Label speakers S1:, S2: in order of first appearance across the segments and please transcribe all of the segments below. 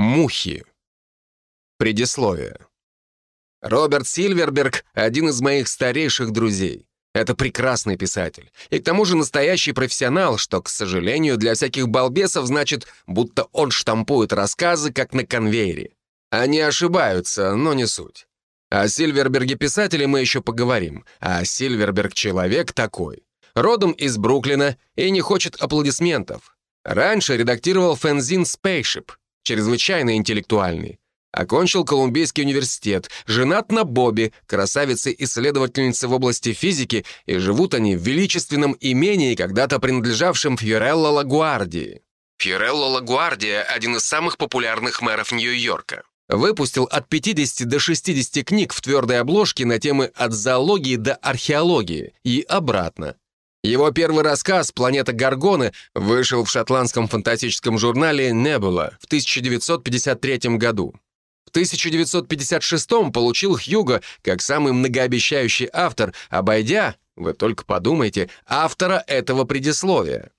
S1: Мухи. Предисловие. Роберт Сильверберг — один из моих старейших друзей. Это прекрасный писатель. И к тому же настоящий профессионал, что, к сожалению, для всяких балбесов значит, будто он штампует рассказы, как на конвейере. Они ошибаются, но не суть. О Сильверберге писателе мы еще поговорим, а Сильверберг человек такой. Родом из Бруклина и не хочет аплодисментов. Раньше редактировал фэнзин «Спейшип», чрезвычайно интеллектуальный. Окончил Колумбийский университет, женат на Бобби, красавице-исследовательнице в области физики, и живут они в величественном имении, когда-то принадлежавшем Фьюрелло Лагуардии. Фьюрелло Лагуардия – один из самых популярных мэров Нью-Йорка. Выпустил от 50 до 60 книг в твердой обложке на темы от зоологии до археологии и обратно. Его первый рассказ «Планета Гаргоны» вышел в шотландском фантастическом журнале «Небула» в 1953 году. В 1956 получил Хьюго как самый многообещающий автор, обойдя, вы только подумайте, автора этого предисловия.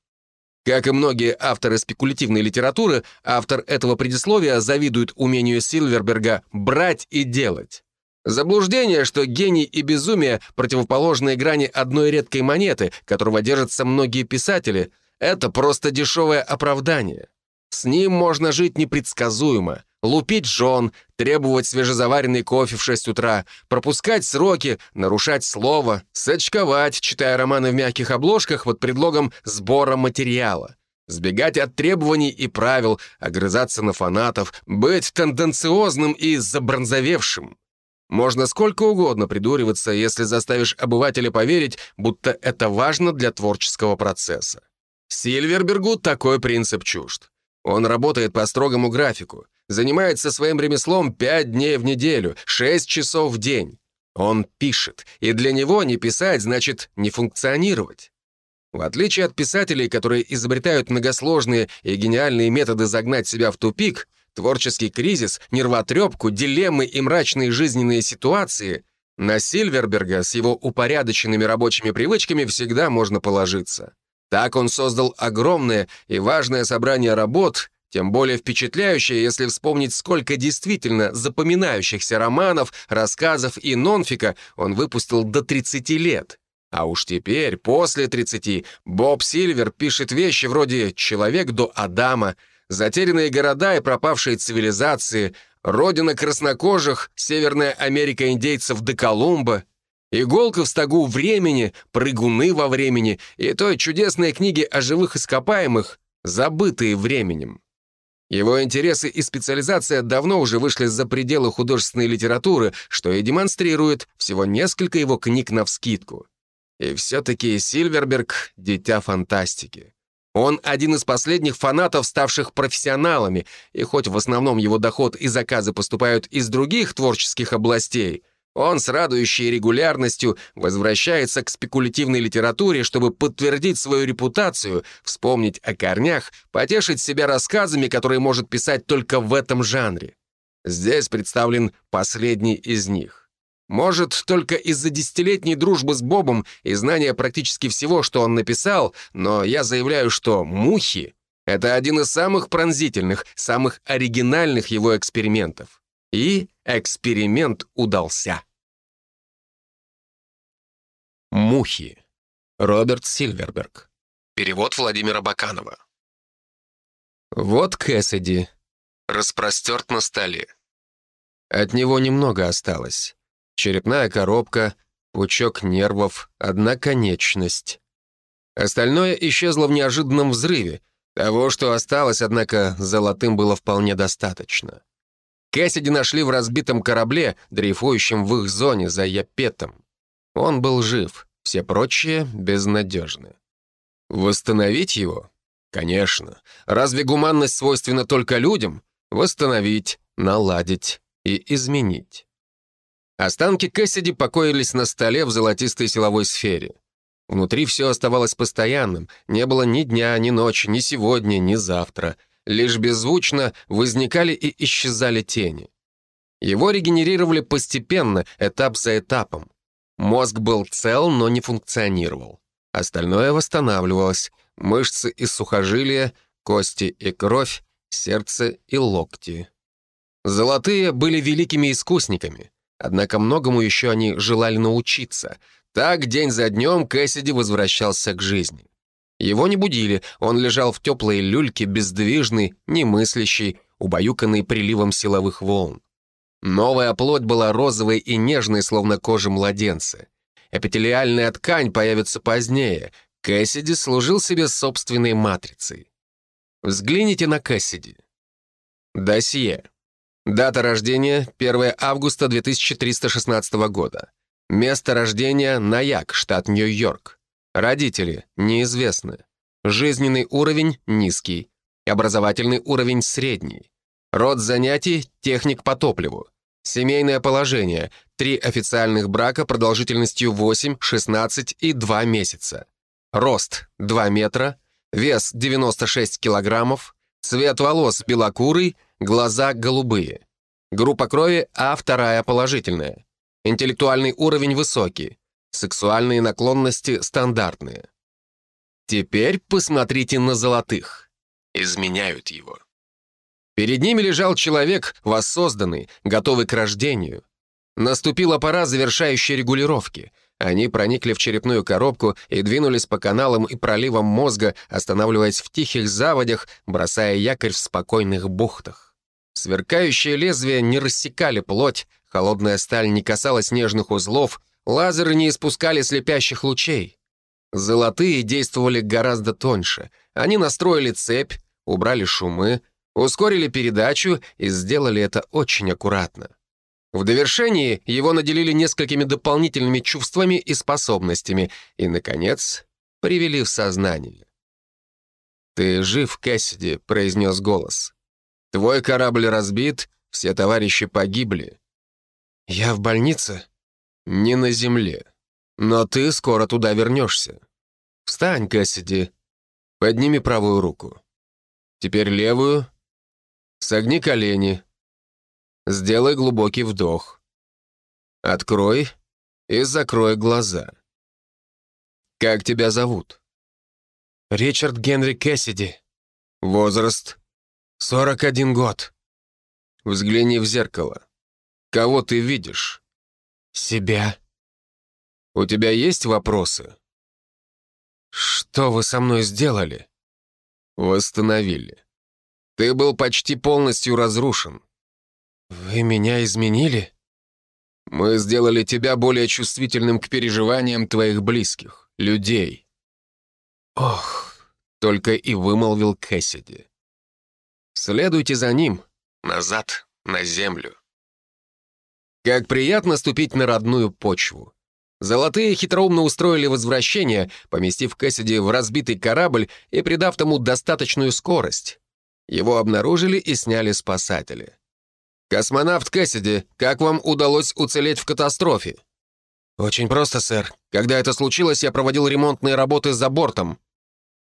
S1: Как и многие авторы спекулятивной литературы, автор этого предисловия завидует умению Сильверберга брать и делать. Заблуждение, что гений и безумие — противоположные грани одной редкой монеты, которого держатся многие писатели, это просто дешевое оправдание. С ним можно жить непредсказуемо, лупить жен, требовать свежезаваренный кофе в 6 утра, пропускать сроки, нарушать слово, сочковать, читая романы в мягких обложках под предлогом сбора материала, сбегать от требований и правил, огрызаться на фанатов, быть тенденциозным и забронзовевшим. Можно сколько угодно придуриваться, если заставишь обывателя поверить, будто это важно для творческого процесса. Сильвербергу такой принцип чужд. Он работает по строгому графику, занимается своим ремеслом 5 дней в неделю, 6 часов в день. Он пишет, и для него не писать значит не функционировать. В отличие от писателей, которые изобретают многосложные и гениальные методы загнать себя в тупик — Творческий кризис, нервотрепку, дилеммы и мрачные жизненные ситуации на Сильверберга с его упорядоченными рабочими привычками всегда можно положиться. Так он создал огромное и важное собрание работ, тем более впечатляющее, если вспомнить, сколько действительно запоминающихся романов, рассказов и нонфика он выпустил до 30 лет. А уж теперь, после 30, Боб Сильвер пишет вещи вроде «Человек до Адама», Затерянные города и пропавшие цивилизации, родина краснокожих, Северная Америка индейцев до Колумба, иголка в стогу времени, прыгуны во времени и той чудесной книги о живых ископаемых, забытые временем. Его интересы и специализация давно уже вышли за пределы художественной литературы, что и демонстрирует всего несколько его книг навскидку. И все-таки Сильверберг — дитя фантастики. Он один из последних фанатов, ставших профессионалами, и хоть в основном его доход и заказы поступают из других творческих областей, он с радующей регулярностью возвращается к спекулятивной литературе, чтобы подтвердить свою репутацию, вспомнить о корнях, потешить себя рассказами, которые может писать только в этом жанре. Здесь представлен последний из них. Может, только из-за десятилетней дружбы с Бобом и знания практически всего, что он написал, но я заявляю, что «Мухи» — это один из самых пронзительных, самых оригинальных его экспериментов. И эксперимент удался. «Мухи». Роберт Сильверберг. Перевод Владимира Баканова. Вот Кэссиди. Распростерт на столе. От него немного осталось. Черепная коробка, пучок нервов, одна конечность. Остальное исчезло в неожиданном взрыве. Того, что осталось, однако, золотым было вполне достаточно. Кэссиди нашли в разбитом корабле, дрейфующем в их зоне за Япетом. Он был жив, все прочие безнадежны. Восстановить его? Конечно. Разве гуманность свойственна только людям? Восстановить, наладить и изменить. Останки Кэссиди покоились на столе в золотистой силовой сфере. Внутри все оставалось постоянным, не было ни дня, ни ночи, ни сегодня, ни завтра. Лишь беззвучно возникали и исчезали тени. Его регенерировали постепенно, этап за этапом. Мозг был цел, но не функционировал. Остальное восстанавливалось. Мышцы и сухожилия, кости и кровь, сердце и локти. Золотые были великими искусниками, однако многому еще они желали научиться. Так день за днем Кэссиди возвращался к жизни. Его не будили, он лежал в теплой люльке, бездвижный, немыслящий, убаюканный приливом силовых волн. Новая плоть была розовой и нежной, словно кожа младенца. Эпителиальная ткань появится позднее. Кэссиди служил себе собственной матрицей. Взгляните на Кэссиди. Досье. Дата рождения — 1 августа 2316 года. Место рождения — Наяк, штат Нью-Йорк. Родители — неизвестны. Жизненный уровень — низкий. Образовательный уровень — средний. Род занятий — техник по топливу. Семейное положение — три официальных брака продолжительностью 8, 16 и 2 месяца. Рост — 2 метра. Вес — 96 килограммов. Цвет волос белокурый, глаза голубые. Группа крови А вторая положительная. Интеллектуальный уровень высокий. Сексуальные наклонности стандартные. Теперь посмотрите на золотых. Изменяют его. Перед ними лежал человек, воссозданный, готовый к рождению. Наступила пора завершающей регулировки. Они проникли в черепную коробку и двинулись по каналам и проливам мозга, останавливаясь в тихих заводях, бросая якорь в спокойных бухтах. Сверкающие лезвия не рассекали плоть, холодная сталь не касалась нежных узлов, лазеры не испускали слепящих лучей. Золотые действовали гораздо тоньше. Они настроили цепь, убрали шумы, ускорили передачу и сделали это очень аккуратно. В довершении его наделили несколькими дополнительными чувствами и способностями и, наконец, привели в сознание. «Ты жив, Кэссиди», — произнес голос. «Твой корабль разбит, все товарищи погибли». «Я в больнице?» «Не на земле. Но ты скоро туда вернешься. Встань, Кэссиди. Подними правую руку. Теперь левую. Согни колени. Сделай глубокий вдох. Открой и закрой глаза. Как тебя зовут?
S2: Ричард Генри Кэссиди.
S1: Возраст?
S2: 41 год.
S1: Взгляни в зеркало. Кого ты видишь?
S2: Себя.
S1: У тебя есть вопросы?
S2: Что вы со мной сделали?
S1: Восстановили. Ты был почти полностью разрушен.
S2: «Вы меня изменили?»
S1: «Мы сделали тебя более чувствительным к переживаниям твоих близких, людей».
S2: «Ох», —
S1: только и вымолвил Кэссиди. «Следуйте за ним, назад, на землю». Как приятно ступить на родную почву. Золотые хитроумно устроили возвращение, поместив Кэссиди в разбитый корабль и придав тому достаточную скорость. Его обнаружили и сняли спасатели. «Космонавт Кэссиди, как вам удалось уцелеть в катастрофе?»
S2: «Очень просто, сэр.
S1: Когда это случилось, я проводил ремонтные работы за бортом».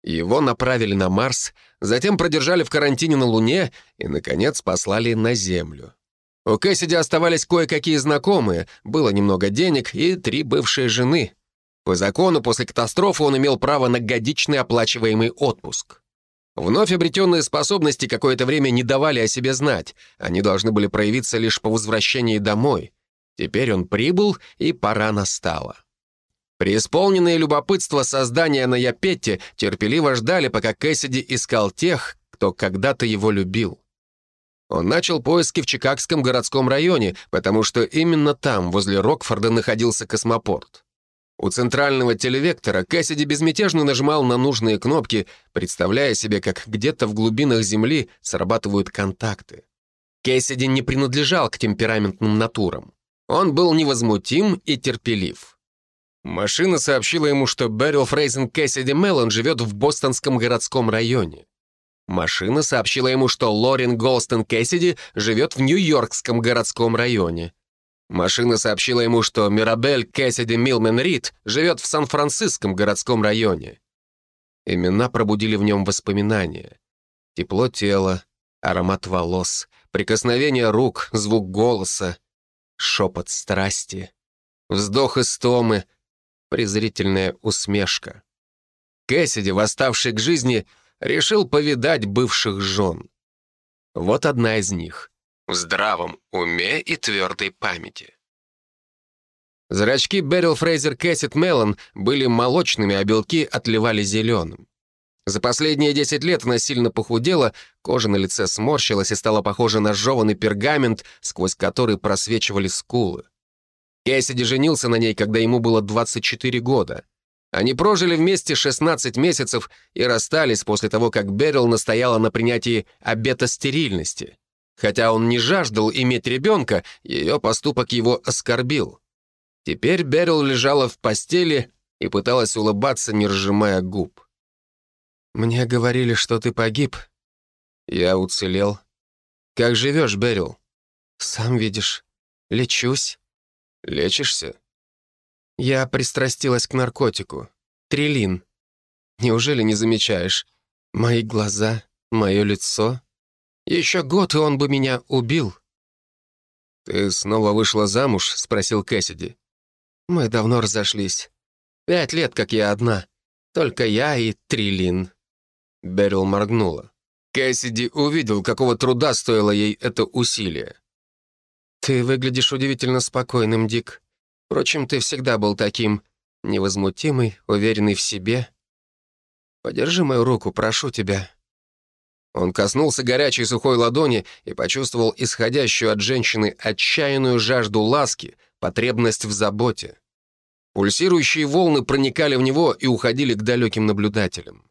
S1: Его направили на Марс, затем продержали в карантине на Луне и, наконец, послали на Землю. У Кэссиди оставались кое-какие знакомые, было немного денег и три бывшие жены. По закону, после катастрофы он имел право на годичный оплачиваемый отпуск. Вновь обретенные способности какое-то время не давали о себе знать. Они должны были проявиться лишь по возвращении домой. Теперь он прибыл, и пора настала. Преисполненные любопытство создания на Япетте терпеливо ждали, пока Кэссиди искал тех, кто когда-то его любил. Он начал поиски в Чикагском городском районе, потому что именно там, возле Рокфорда, находился космопорт. У центрального телевектора Кэссиди безмятежно нажимал на нужные кнопки, представляя себе, как где-то в глубинах Земли срабатывают контакты. Кэссиди не принадлежал к темпераментным натурам. Он был невозмутим и терпелив. Машина сообщила ему, что Берил Фрейзен Кэссиди Меллон живет в бостонском городском районе. Машина сообщила ему, что Лорен Голстон Кэссиди живет в Нью-Йоркском городском районе. Машина сообщила ему, что Мирабель Кэссиди Милмен Рид живет в Сан-Франциском городском районе. Имена пробудили в нем воспоминания. Тепло тела, аромат волос, прикосновение рук, звук голоса, шепот страсти, вздох истомы, презрительная усмешка. Кэссиди, восставший к жизни, решил повидать бывших жен. Вот одна из них. в здравом уме и твердой памяти. Зрачки Берил Фрейзер Кэссет Меллон были молочными, а белки отливали зеленым. За последние 10 лет она сильно похудела, кожа на лице сморщилась и стала похожа на жеванный пергамент, сквозь который просвечивали скулы. Кэссиди женился на ней, когда ему было 24 года. Они прожили вместе 16 месяцев и расстались после того, как Берил настояла на принятии обета стерильности. Хотя он не жаждал иметь ребенка, ее поступок его оскорбил. Теперь Берил лежала в постели и пыталась улыбаться, не разжимая губ. «Мне говорили, что ты погиб». Я уцелел. «Как живешь, Берил?» «Сам видишь. Лечусь». «Лечишься?» «Я пристрастилась к наркотику. Трилин. Неужели не замечаешь? Мои глаза, мое лицо. Еще год, и он бы меня убил». «Ты снова вышла замуж?» — спросил Кэссиди. «Мы давно разошлись. Пять лет, как я одна. Только я и Трилин». Берил моргнула. Кэссиди увидел, какого труда стоило ей это усилие. «Ты выглядишь удивительно спокойным, Дик. Впрочем, ты всегда был таким. Невозмутимый, уверенный в себе. Подержи мою руку, прошу тебя». Он коснулся горячей сухой ладони и почувствовал исходящую от женщины отчаянную жажду ласки, потребность в заботе. Пульсирующие волны проникали в него и уходили к далеким наблюдателям.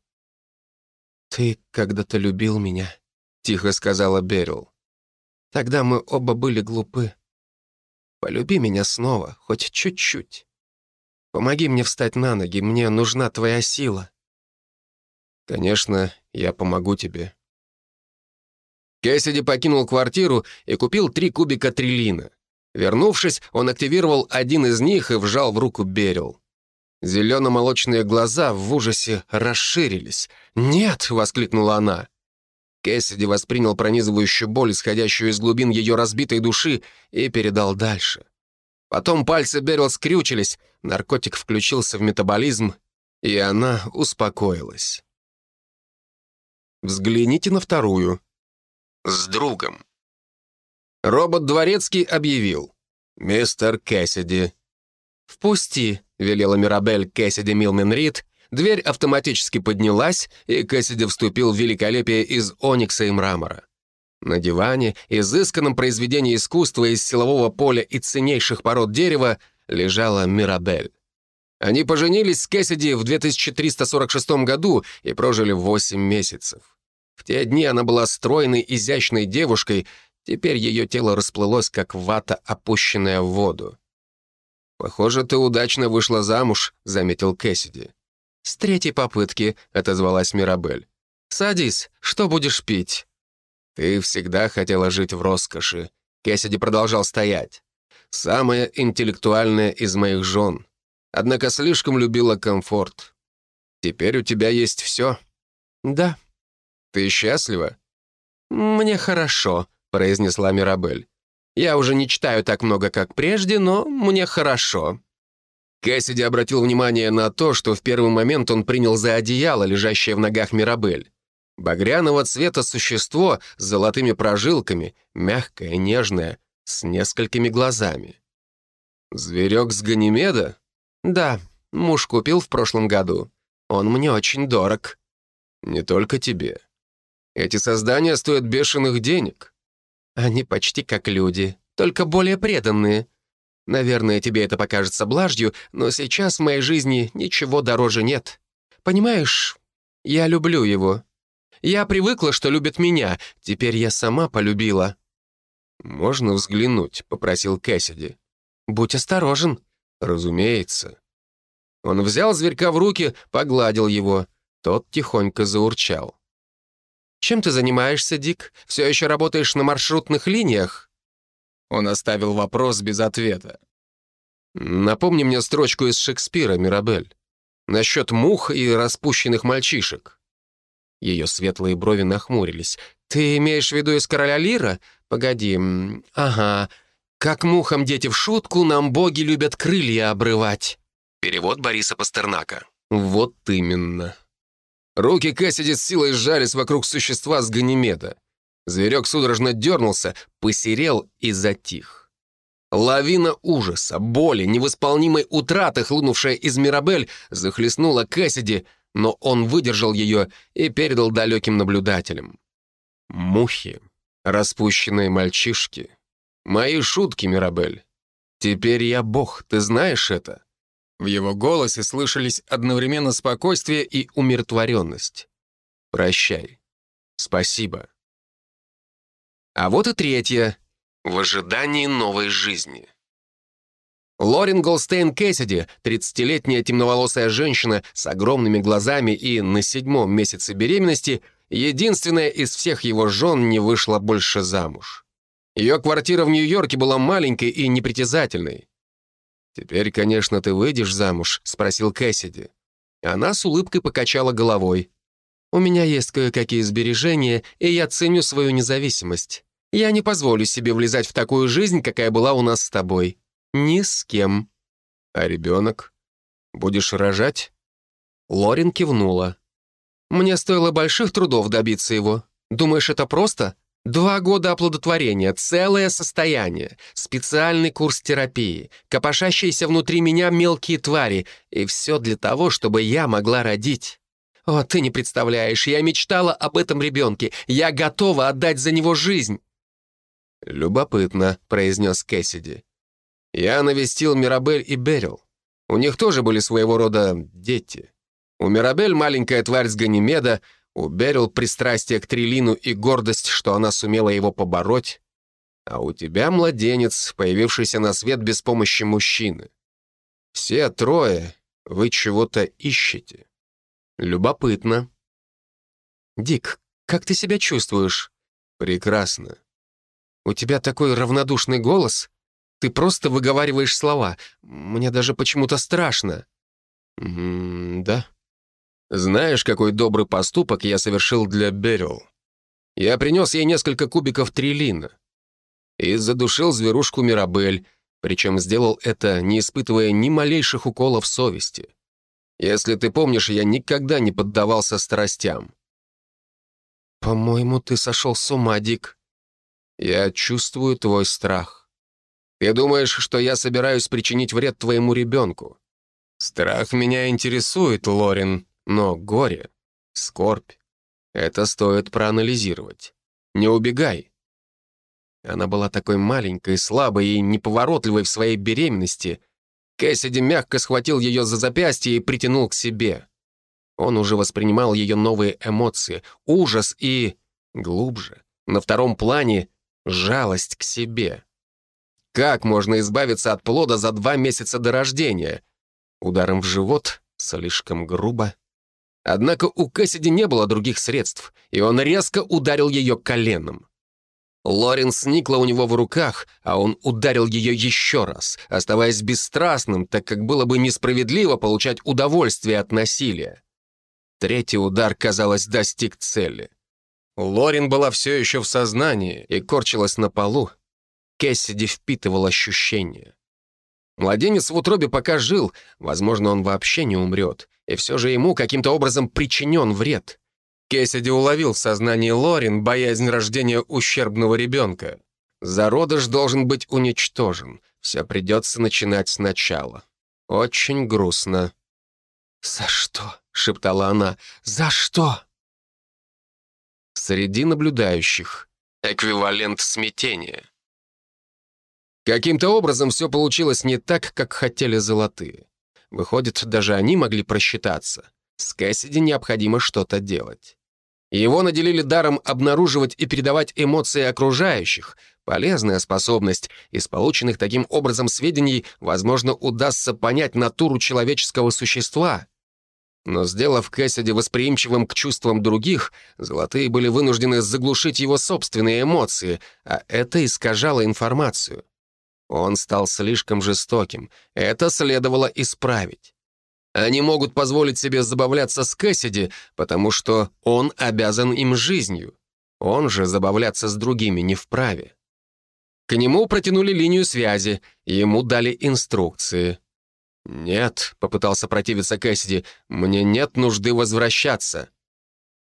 S1: «Ты когда-то любил меня», — тихо сказала Берил. «Тогда мы оба были глупы. Полюби меня снова, хоть чуть-чуть. Помоги мне встать на ноги, мне нужна твоя сила». «Конечно, я помогу тебе», Кэссиди покинул квартиру и купил три кубика трилина. Вернувшись, он активировал один из них и вжал в руку Берил. Зелено-молочные глаза в ужасе расширились. «Нет!» — воскликнула она. Кэссиди воспринял пронизывающую боль, исходящую из глубин ее разбитой души, и передал дальше. Потом пальцы Берил скрючились, наркотик включился в метаболизм, и она успокоилась. «Взгляните на вторую», с другом. Робот Дворецкий объявил. «Мистер Кэссиди». «Впусти», — велела Мирабель Кэссиди Милмен Рид. Дверь автоматически поднялась, и Кэссиди вступил в великолепие из оникса и мрамора. На диване, изысканном произведении искусства из силового поля и ценнейших пород дерева, лежала Мирабель. Они поженились с Кэссиди в 2346 году и прожили 8 месяцев. В те дни она была стройной, изящной девушкой, теперь ее тело расплылось, как вата, опущенная в воду. «Похоже, ты удачно вышла замуж», — заметил Кэссиди. «С третьей попытки», — отозвалась Мирабель. «Садись, что будешь пить?» «Ты всегда хотела жить в роскоши», — Кэссиди продолжал стоять. «Самая интеллектуальная из моих жен. Однако слишком любила комфорт. Теперь у тебя есть все». «Да», «Ты счастлива?» «Мне хорошо», — произнесла Мирабель. «Я уже не читаю так много, как прежде, но мне хорошо». Кэссиди обратил внимание на то, что в первый момент он принял за одеяло, лежащее в ногах Мирабель. Багряного цвета существо с золотыми прожилками, мягкое, нежное, с несколькими глазами. «Зверек с Ганимеда?» «Да, муж купил в прошлом году. Он мне очень дорог». «Не только тебе. Эти создания стоят бешеных денег. Они почти как люди, только более преданные. Наверное, тебе это покажется блажью, но сейчас в моей жизни ничего дороже нет. Понимаешь, я люблю его. Я привыкла, что любит меня, теперь я сама полюбила». «Можно взглянуть?» — попросил Кэссиди. «Будь осторожен». «Разумеется». Он взял зверька в руки, погладил его. Тот тихонько заурчал. «Чем ты занимаешься, Дик? Все еще работаешь на маршрутных линиях?» Он оставил вопрос без ответа. «Напомни мне строчку из Шекспира, Мирабель. Насчет мух и распущенных мальчишек». Ее светлые брови нахмурились. «Ты имеешь в виду из «Короля Лира»? Погоди. Ага. Как мухам дети в шутку, нам боги любят крылья обрывать». Перевод Бориса Пастернака. «Вот именно». Руки Кэссиди с силой сжались вокруг существа с Ганимеда. Зверек судорожно дернулся, посерел и затих. Лавина ужаса, боли, невосполнимой утраты, хлынувшая из Мирабель, захлестнула Кэссиди, но он выдержал ее и передал далеким наблюдателям. Мухи, распущенные мальчишки. Мои шутки, Мирабель. Теперь я бог, ты знаешь это? В его голосе слышались одновременно спокойствие и умиротворенность. Прощай. Спасибо. А вот и третье. В ожидании новой жизни. Лорен Голстейн Кэссиди, 30-летняя темноволосая женщина с огромными глазами и на седьмом месяце беременности, единственная из всех его жен не вышла больше замуж. Ее квартира в Нью-Йорке была маленькой и непритязательной. «Теперь, конечно, ты выйдешь замуж?» — спросил Кэссиди. Она с улыбкой покачала головой. «У меня есть кое-какие сбережения, и я ценю свою независимость. Я не позволю себе влезать в такую жизнь, какая была у нас с тобой. Ни с кем. А ребенок? Будешь рожать? Лорин кивнула. Мне стоило больших трудов добиться его. Думаешь, это просто? Два года оплодотворения, целое состояние, специальный курс терапии, копошащиеся внутри меня мелкие твари, и все для того, чтобы я могла родить. О, ты не представляешь, я мечтала об этом ребенке, я готова отдать за него жизнь. «Любопытно», — произнес Кэссиди. «Я навестил Мирабель и Берил. У них тоже были своего рода дети. У Мирабель маленькая тварь с Ганимеда, у Берил пристрастие к Трилину и гордость, что она сумела его побороть. А у тебя младенец, появившийся на свет без помощи мужчины. Все трое вы чего-то ищете. Любопытно. Дик, как ты себя чувствуешь? Прекрасно. У тебя такой равнодушный голос. Ты просто выговариваешь слова. Мне даже почему-то страшно». «М да. Знаешь, какой добрый поступок я совершил для Берил? Я принес ей несколько кубиков трилина и задушил зверушку Мирабель, причем сделал это, не испытывая ни малейших уколов совести. Если ты помнишь, я никогда не поддавался страстям». «По-моему, ты сошел с ума, Дик», я чувствую твой страх. Ты думаешь, что я собираюсь причинить вред твоему ребенку? Страх меня интересует, Лорин, но горе, скорбь — это стоит проанализировать. Не убегай. Она была такой маленькой, слабой и неповоротливой в своей беременности. Кэссиди мягко схватил ее за запястье и притянул к себе. Он уже воспринимал ее новые эмоции, ужас и... глубже, на втором плане жалость к себе. Как можно избавиться от плода за два месяца до рождения? Ударом в живот? Слишком грубо. Однако у Кэссиди не было других средств, и он резко ударил ее коленом. Лорен сникла у него в руках, а он ударил ее еще раз, оставаясь бесстрастным, так как было бы несправедливо получать удовольствие от насилия. Третий удар, казалось, достиг цели. Лорин была все еще в сознании и корчилась на полу. Кэссиди впитывал ощущения. Младенец в утробе пока жил, возможно, он вообще не умрет, и все же ему каким-то образом причинен вред. Кэссиди уловил в сознании Лорин боязнь рождения ущербного ребенка. Зародыш должен быть уничтожен, все придется начинать сначала. Очень грустно. «За что?» — шептала она. «За что?» среди наблюдающих. Эквивалент смятения. Каким-то образом все получилось не так, как хотели золотые. Выходит, даже они могли просчитаться. С Кэссиди необходимо что-то делать. Его наделили даром обнаруживать и передавать эмоции окружающих. Полезная способность. Из полученных таким образом сведений, возможно, удастся понять натуру человеческого существа. Но сделав Кэссиди восприимчивым к чувствам других, золотые были вынуждены заглушить его собственные эмоции, а это искажало информацию. Он стал слишком жестоким. Это следовало исправить. Они могут позволить себе забавляться с Кэссиди, потому что он обязан им жизнью. Он же забавляться с другими не вправе. К нему протянули линию связи, ему дали инструкции. «Нет», — попытался противиться Кэссиди, — «мне нет нужды возвращаться».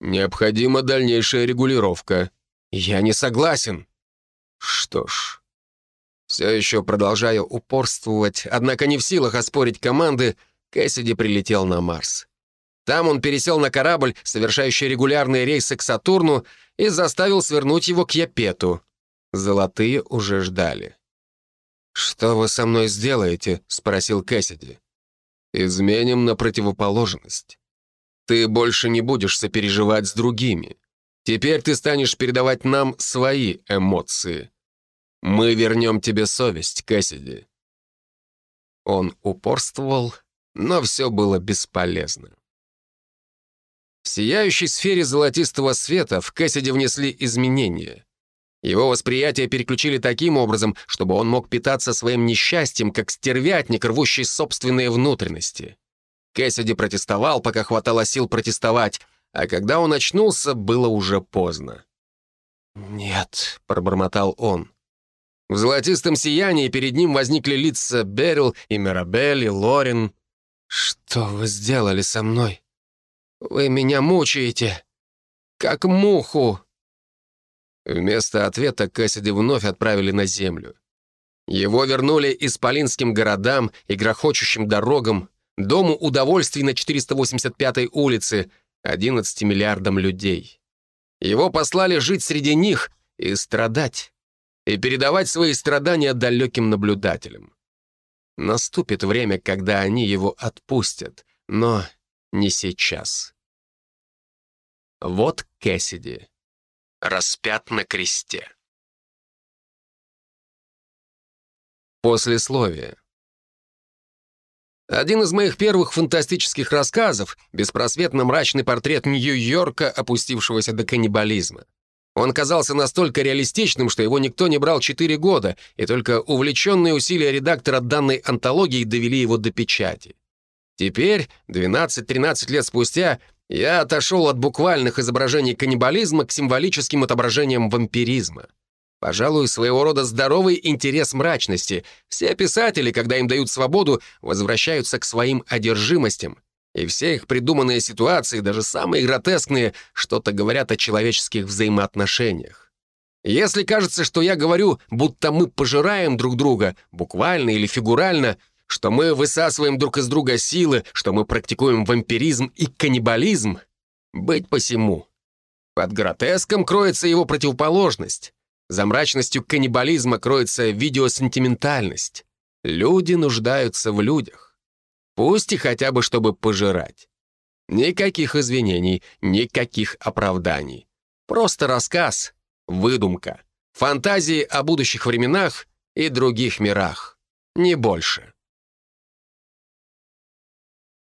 S1: «Необходима дальнейшая регулировка».
S2: Я не согласен.
S1: Что ж, все еще продолжая упорствовать, однако не в силах оспорить команды, Кэссиди прилетел на Марс. Там он пересел на корабль, совершающий регулярные рейсы к Сатурну, и заставил свернуть его к Япету. Золотые уже ждали.
S2: «Что вы со мной сделаете?» — спросил Кэссиди.
S1: «Изменим на противоположность. Ты больше не будешь сопереживать с другими. Теперь ты станешь передавать нам свои эмоции. Мы вернем тебе совесть, Кэссиди». Он упорствовал, но все было бесполезно. В сияющей сфере золотистого света в Кэссиди внесли изменения. Его восприятие переключили таким образом, чтобы он мог питаться своим несчастьем, как стервятник, рвущий собственные внутренности. Кэссиди протестовал, пока хватало сил протестовать, а когда он очнулся, было уже поздно.
S2: «Нет», — пробормотал он.
S1: В золотистом сиянии перед ним возникли лица Берил и Мирабель и Лорин.
S2: «Что вы сделали со мной? Вы меня мучаете, как муху!»
S1: Вместо ответа Кэссиди вновь отправили на землю. Его вернули исполинским городам и грохочущим дорогам, дому удовольствий на 485-й улице, 11 миллиардам людей. Его послали жить среди них и страдать, и передавать свои страдания далеким наблюдателям. Наступит время, когда они его отпустят, но не сейчас. Вот Кэссиди. Распят на кресте. Послесловие. Один из моих первых фантастических рассказов — беспросветно мрачный портрет Нью-Йорка, опустившегося до каннибализма. Он казался настолько реалистичным, что его никто не брал 4 года, и только увлеченные усилия редактора данной антологии довели его до печати. Теперь, 12-13 лет спустя, я отошел от буквальных изображений каннибализма к символическим отображениям вампиризма. Пожалуй, своего рода здоровый интерес мрачности. Все писатели, когда им дают свободу, возвращаются к своим одержимостям. И все их придуманные ситуации, даже самые гротескные, что-то говорят о человеческих взаимоотношениях. Если кажется, что я говорю, будто мы пожираем друг друга, буквально или фигурально, что мы высасываем друг из друга силы, что мы практикуем вампиризм и каннибализм, быть посему. Под гротеском кроется его противоположность. За мрачностью каннибализма кроется видеосентиментальность. Люди нуждаются в людях. Пусть и хотя бы, чтобы пожирать. Никаких извинений, никаких оправданий. Просто рассказ, выдумка, фантазии о будущих временах и других мирах. Не больше.